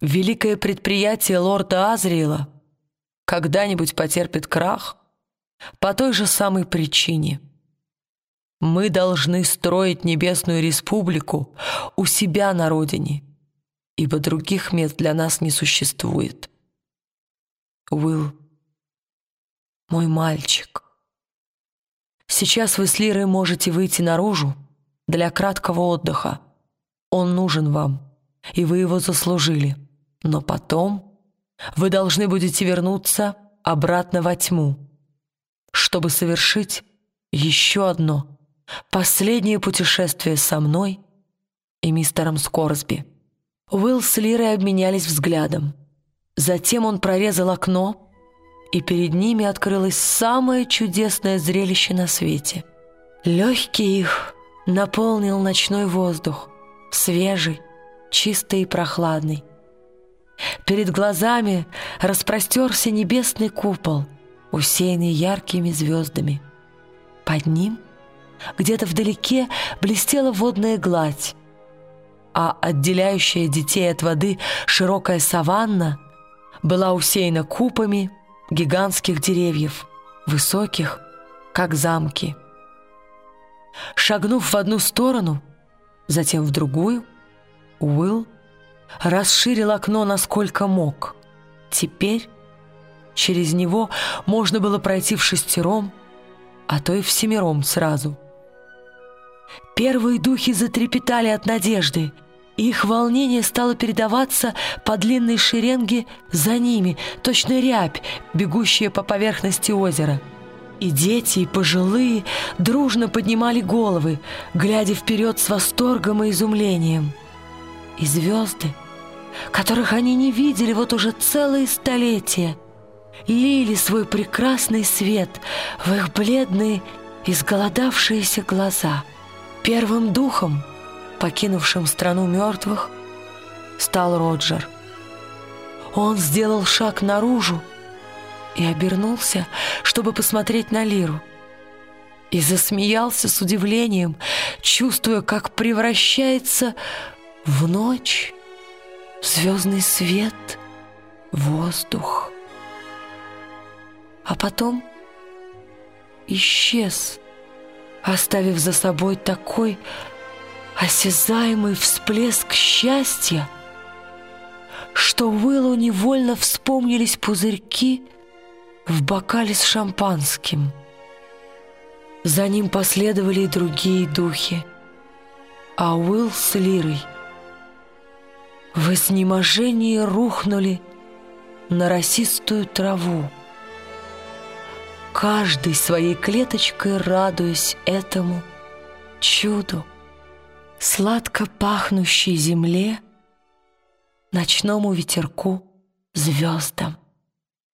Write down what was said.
великое предприятие лорда Азриэла когда-нибудь потерпит крах по той же самой причине. Мы должны строить Небесную Республику у себя на родине, ибо других мест для нас не существует. Уилл, мой мальчик, сейчас вы с Лирой можете выйти наружу для краткого отдыха. Он нужен вам, и вы его заслужили. Но потом вы должны будете вернуться обратно во тьму, чтобы совершить еще одно, последнее путешествие со мной и мистером Скорсби. Уилл с Лирой обменялись взглядом. Затем он прорезал окно, и перед ними открылось самое чудесное зрелище на свете. Легкий их наполнил ночной воздух, свежий, чистый и прохладный. Перед глазами распростерся небесный купол, усеянный яркими звездами. Под ним где-то вдалеке блестела водная гладь, а отделяющая детей от воды широкая саванна была усеяна купами гигантских деревьев, высоких, как замки. Шагнув в одну сторону, затем в другую, Уилл расширил окно насколько мог. Теперь через него можно было пройти в шестером, а то и в семером сразу. Первые духи затрепетали от надежды, их волнение стало передаваться по длинной шеренге за ними, точно рябь, бегущая по поверхности озера. И дети, и пожилые дружно поднимали головы, глядя вперед с восторгом и изумлением – и звезды, которых они не видели вот уже целые столетия, лили свой прекрасный свет в их бледные, изголодавшиеся глаза. Первым духом, покинувшим страну мертвых, стал Роджер. Он сделал шаг наружу и обернулся, чтобы посмотреть на Лиру. И засмеялся с удивлением, чувствуя, как превращается в ночь звездный свет, воздух. А потом исчез, оставив за собой такой осязаемый всплеск счастья, что Уиллу невольно вспомнились пузырьки в бокале с шампанским. За ним последовали и другие духи, а Уилл с Лирой — в изнеможении рухнули на росистую траву, каждый своей клеточкой радуясь этому чуду, сладко пахнущей земле, ночному ветерку, звездам.